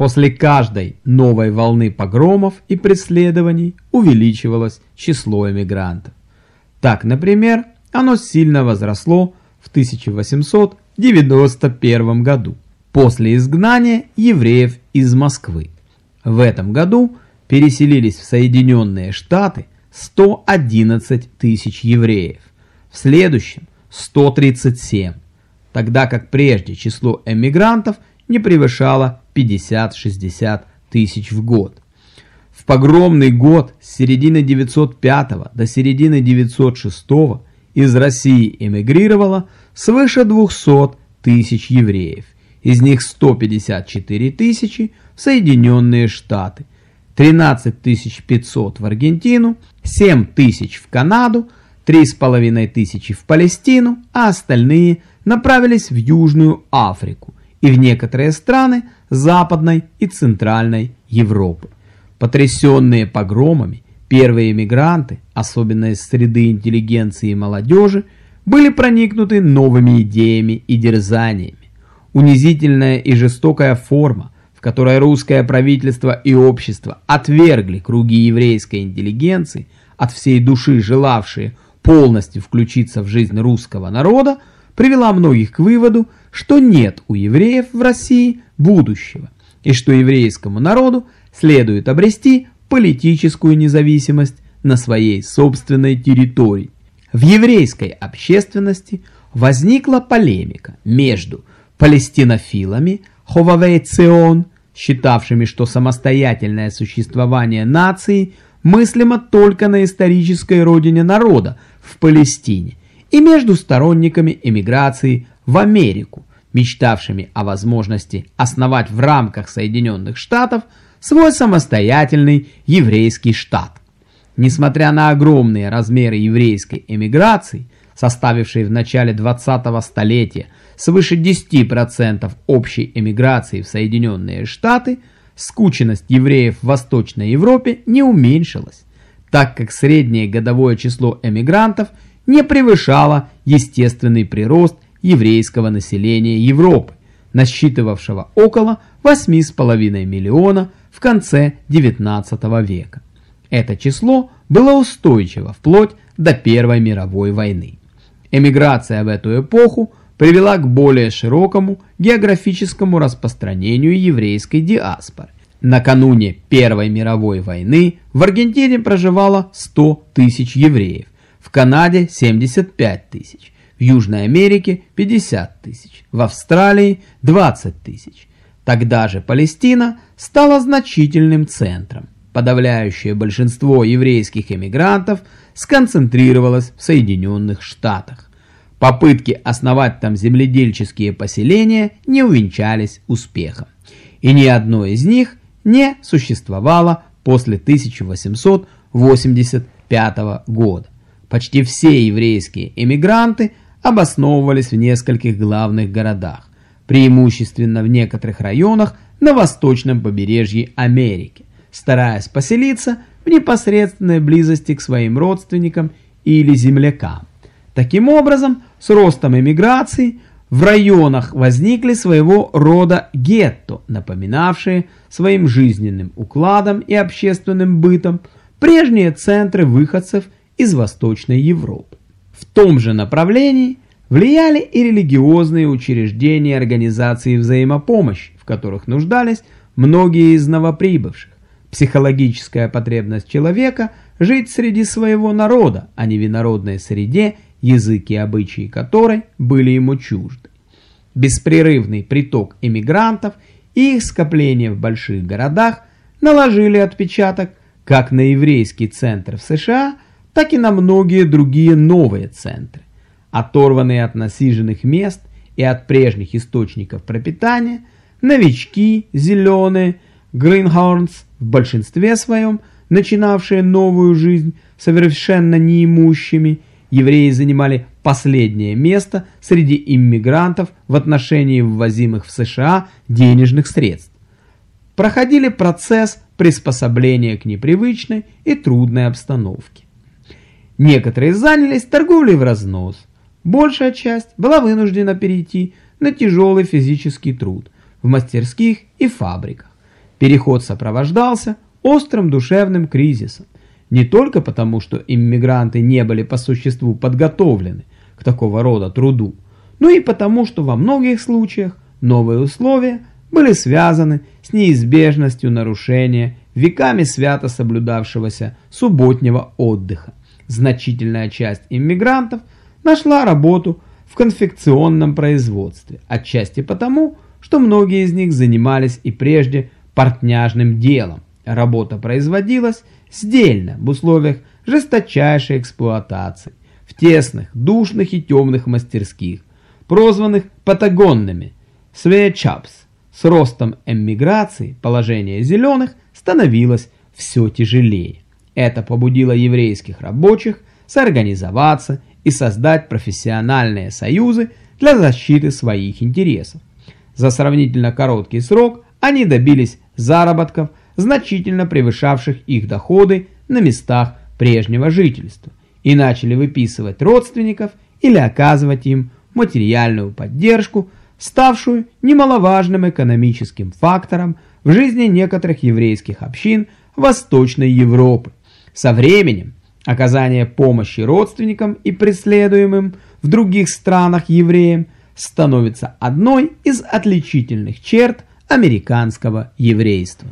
После каждой новой волны погромов и преследований увеличивалось число эмигрантов. Так, например, оно сильно возросло в 1891 году, после изгнания евреев из Москвы. В этом году переселились в Соединенные Штаты 111 тысяч евреев, в следующем 137, тогда как прежде число эмигрантов не превышало 50-60 тысяч в год. В погромный год с середины 905 до середины 906 из России эмигрировало свыше 200 тысяч евреев, из них 154 тысячи в Соединенные Штаты, 13 500 в Аргентину, 7 тысяч в Канаду, 3,5 тысячи в Палестину, а остальные направились в Южную Африку и в некоторые страны Западной и Центральной Европы. Потрясенные погромами, первые эмигранты, особенно из среды интеллигенции и молодежи, были проникнуты новыми идеями и дерзаниями. Унизительная и жестокая форма, в которой русское правительство и общество отвергли круги еврейской интеллигенции, от всей души желавшие полностью включиться в жизнь русского народа, привела многих к выводу, что нет у евреев в России будущего, и что еврейскому народу следует обрести политическую независимость на своей собственной территории. В еврейской общественности возникла полемика между палестинофилами Ховавей Цион, считавшими, что самостоятельное существование нации мыслимо только на исторической родине народа в Палестине, и между сторонниками эмиграции в Америку, мечтавшими о возможности основать в рамках Соединенных Штатов свой самостоятельный еврейский штат. Несмотря на огромные размеры еврейской эмиграции, составившей в начале 20-го столетия свыше 10% общей эмиграции в Соединенные Штаты, скученность евреев в Восточной Европе не уменьшилась, так как среднее годовое число эмигрантов не превышало естественный прирост еврейского населения Европы, насчитывавшего около 8,5 миллиона в конце XIX века. Это число было устойчиво вплоть до Первой мировой войны. Эмиграция в эту эпоху привела к более широкому географическому распространению еврейской диаспоры. Накануне Первой мировой войны в Аргентине проживало 100 тысяч евреев, в Канаде 75 тысяч, в Южной Америке 50 тысяч, в Австралии 20 тысяч. Тогда же Палестина стала значительным центром. Подавляющее большинство еврейских эмигрантов сконцентрировалось в Соединенных Штатах. Попытки основать там земледельческие поселения не увенчались успехом. И ни одно из них не существовало после 1885 года. Почти все еврейские эмигранты обосновывались в нескольких главных городах, преимущественно в некоторых районах на восточном побережье Америки, стараясь поселиться в непосредственной близости к своим родственникам или землякам. Таким образом, с ростом эмиграции в районах возникли своего рода гетто, напоминавшие своим жизненным укладом и общественным бытом прежние центры выходцев из Восточной Европы. В том же направлении влияли и религиозные учреждения организации взаимопомощи, в которых нуждались многие из новоприбывших. Психологическая потребность человека жить среди своего народа, а не в инородной среде, языки и обычаи которой были ему чужды. Беспрерывный приток иммигрантов и их скопление в больших городах наложили отпечаток как на еврейский центр в США – так и на многие другие новые центры. Оторванные от насиженных мест и от прежних источников пропитания, новички, зеленые, гринхорнс в большинстве своем, начинавшие новую жизнь совершенно неимущими, евреи занимали последнее место среди иммигрантов в отношении ввозимых в США денежных средств. Проходили процесс приспособления к непривычной и трудной обстановке. Некоторые занялись торговлей в разнос. Большая часть была вынуждена перейти на тяжелый физический труд в мастерских и фабриках. Переход сопровождался острым душевным кризисом, не только потому, что иммигранты не были по существу подготовлены к такого рода труду, но и потому, что во многих случаях новые условия были связаны с неизбежностью нарушения веками свято соблюдавшегося субботнего отдыха. Значительная часть иммигрантов нашла работу в конфекционном производстве, отчасти потому, что многие из них занимались и прежде портняжным делом. Работа производилась сдельно в условиях жесточайшей эксплуатации, в тесных, душных и темных мастерских, прозванных патагонными «свечапс». С ростом эмиграции положение зеленых становилось все тяжелее. Это побудило еврейских рабочих соорганизоваться и создать профессиональные союзы для защиты своих интересов. За сравнительно короткий срок они добились заработков, значительно превышавших их доходы на местах прежнего жительства, и начали выписывать родственников или оказывать им материальную поддержку, ставшую немаловажным экономическим фактором в жизни некоторых еврейских общин Восточной Европы. Со временем оказание помощи родственникам и преследуемым в других странах евреям становится одной из отличительных черт американского еврейства.